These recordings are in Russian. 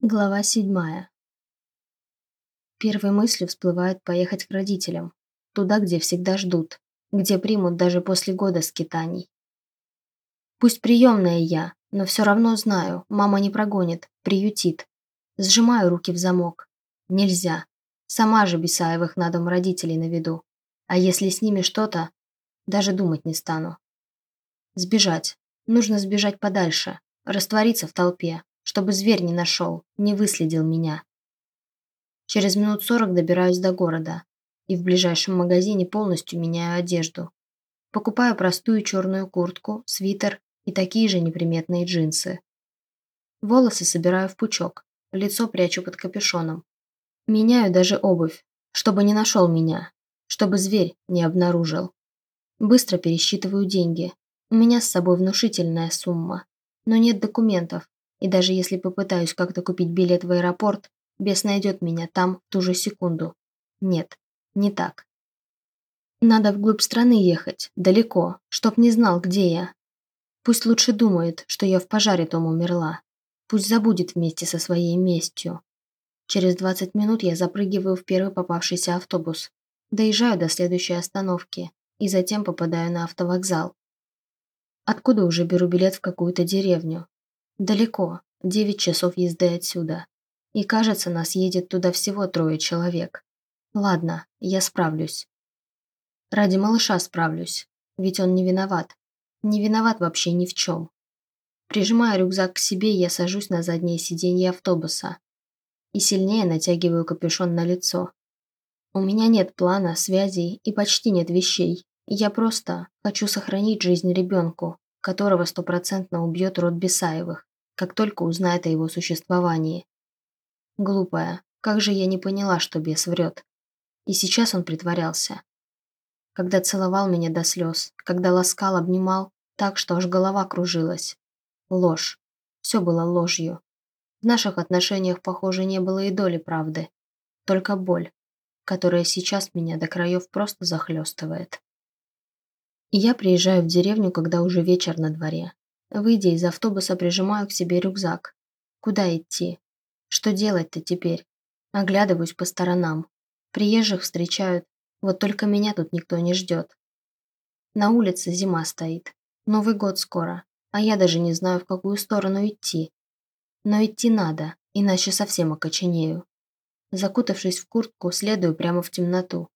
Глава седьмая. Первой мыслью всплывает поехать к родителям. Туда, где всегда ждут. Где примут даже после года скитаний. Пусть приемная я, но все равно знаю, мама не прогонит, приютит. Сжимаю руки в замок. Нельзя. Сама же Бесаевых на дом родителей наведу. А если с ними что-то, даже думать не стану. Сбежать. Нужно сбежать подальше. Раствориться в толпе чтобы зверь не нашел, не выследил меня. Через минут сорок добираюсь до города и в ближайшем магазине полностью меняю одежду. Покупаю простую черную куртку, свитер и такие же неприметные джинсы. Волосы собираю в пучок, лицо прячу под капюшоном. Меняю даже обувь, чтобы не нашел меня, чтобы зверь не обнаружил. Быстро пересчитываю деньги. У меня с собой внушительная сумма, но нет документов, и даже если попытаюсь как-то купить билет в аэропорт, бес найдет меня там в ту же секунду. Нет, не так. Надо вглубь страны ехать, далеко, чтоб не знал, где я. Пусть лучше думает, что я в пожаре том умерла. Пусть забудет вместе со своей местью. Через 20 минут я запрыгиваю в первый попавшийся автобус. Доезжаю до следующей остановки и затем попадаю на автовокзал. Откуда уже беру билет в какую-то деревню. Далеко, девять часов езды отсюда. И кажется, нас едет туда всего трое человек. Ладно, я справлюсь. Ради малыша справлюсь, ведь он не виноват. Не виноват вообще ни в чем. Прижимая рюкзак к себе, я сажусь на заднее сиденье автобуса и сильнее натягиваю капюшон на лицо. У меня нет плана, связей и почти нет вещей. Я просто хочу сохранить жизнь ребенку, которого стопроцентно убьет род Бесаевых как только узнает о его существовании. Глупая, как же я не поняла, что бес врет. И сейчас он притворялся. Когда целовал меня до слез, когда ласкал, обнимал, так что аж голова кружилась. Ложь. Все было ложью. В наших отношениях, похоже, не было и доли правды. Только боль, которая сейчас меня до краев просто захлестывает. Я приезжаю в деревню, когда уже вечер на дворе. Выйдя из автобуса, прижимаю к себе рюкзак. Куда идти? Что делать-то теперь? Оглядываюсь по сторонам. Приезжих встречают, вот только меня тут никто не ждет. На улице зима стоит. Новый год скоро, а я даже не знаю, в какую сторону идти. Но идти надо, иначе совсем окоченею. Закутавшись в куртку, следую прямо в темноту.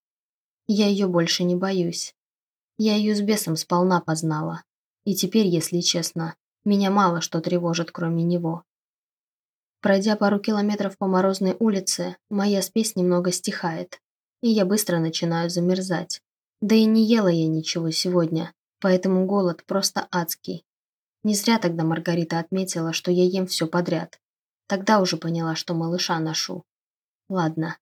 Я ее больше не боюсь. Я ее с бесом сполна познала. И теперь, если честно, меня мало что тревожит, кроме него. Пройдя пару километров по морозной улице, моя спесь немного стихает, и я быстро начинаю замерзать. Да и не ела я ничего сегодня, поэтому голод просто адский. Не зря тогда Маргарита отметила, что я ем все подряд. Тогда уже поняла, что малыша ношу. Ладно.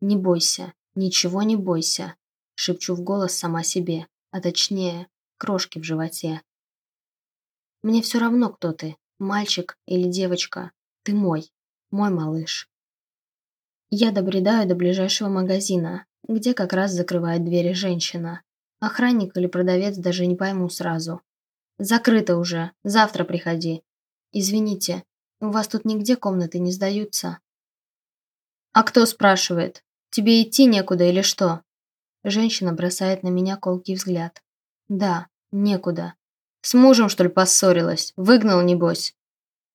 Не бойся, ничего не бойся, шепчу в голос сама себе, а точнее, крошки в животе. Мне все равно, кто ты, мальчик или девочка. Ты мой, мой малыш. Я добредаю до ближайшего магазина, где как раз закрывает двери женщина. Охранник или продавец даже не пойму сразу. Закрыто уже, завтра приходи. Извините, у вас тут нигде комнаты не сдаются? А кто спрашивает? Тебе идти некуда или что? Женщина бросает на меня колкий взгляд. Да, некуда. С мужем, что ли, поссорилась? Выгнал, небось?»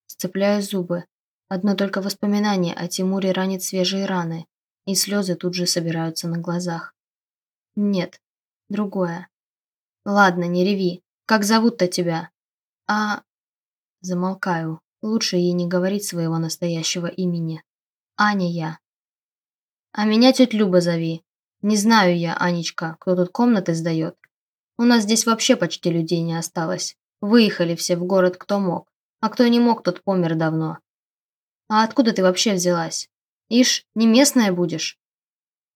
Сцепляю зубы. Одно только воспоминание о Тимуре ранит свежие раны, и слезы тут же собираются на глазах. Нет, другое. Ладно, не реви. Как зовут-то тебя? А... Замолкаю. Лучше ей не говорить своего настоящего имени. Аня я. А меня тетя Люба зови. Не знаю я, Анечка, кто тут комнаты сдает. У нас здесь вообще почти людей не осталось. Выехали все в город кто мог. А кто не мог, тот помер давно. А откуда ты вообще взялась? Ишь, не местная будешь?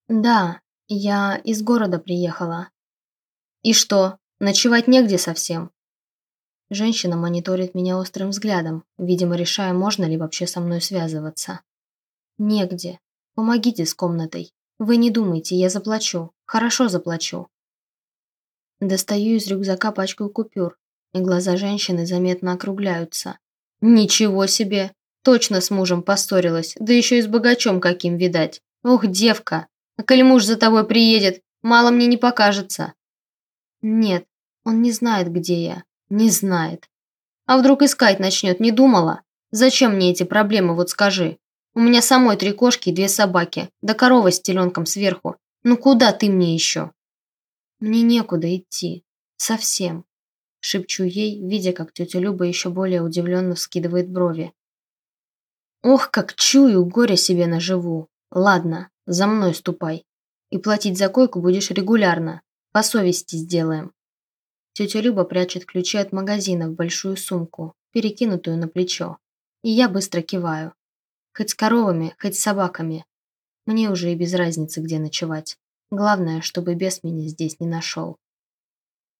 Да, я из города приехала. И что, ночевать негде совсем? Женщина мониторит меня острым взглядом, видимо, решая, можно ли вообще со мной связываться. Негде. Помогите с комнатой. Вы не думайте, я заплачу. Хорошо заплачу. Достаю из рюкзака пачку купюр, и глаза женщины заметно округляются. «Ничего себе! Точно с мужем поссорилась, да еще и с богачом каким, видать. Ох, девка, а коли муж за тобой приедет, мало мне не покажется. Нет, он не знает, где я. Не знает. А вдруг искать начнет, не думала? Зачем мне эти проблемы, вот скажи? У меня самой три кошки и две собаки, да корова с теленком сверху. Ну куда ты мне еще? Мне некуда идти. Совсем. Шепчу ей, видя, как тетя Люба еще более удивленно вскидывает брови. Ох, как чую, горе себе наживу. Ладно, за мной ступай. И платить за койку будешь регулярно. По совести сделаем. Тетя Люба прячет ключи от магазина в большую сумку, перекинутую на плечо. И я быстро киваю. Хоть с коровами, хоть с собаками. Мне уже и без разницы, где ночевать. Главное, чтобы бес меня здесь не нашел.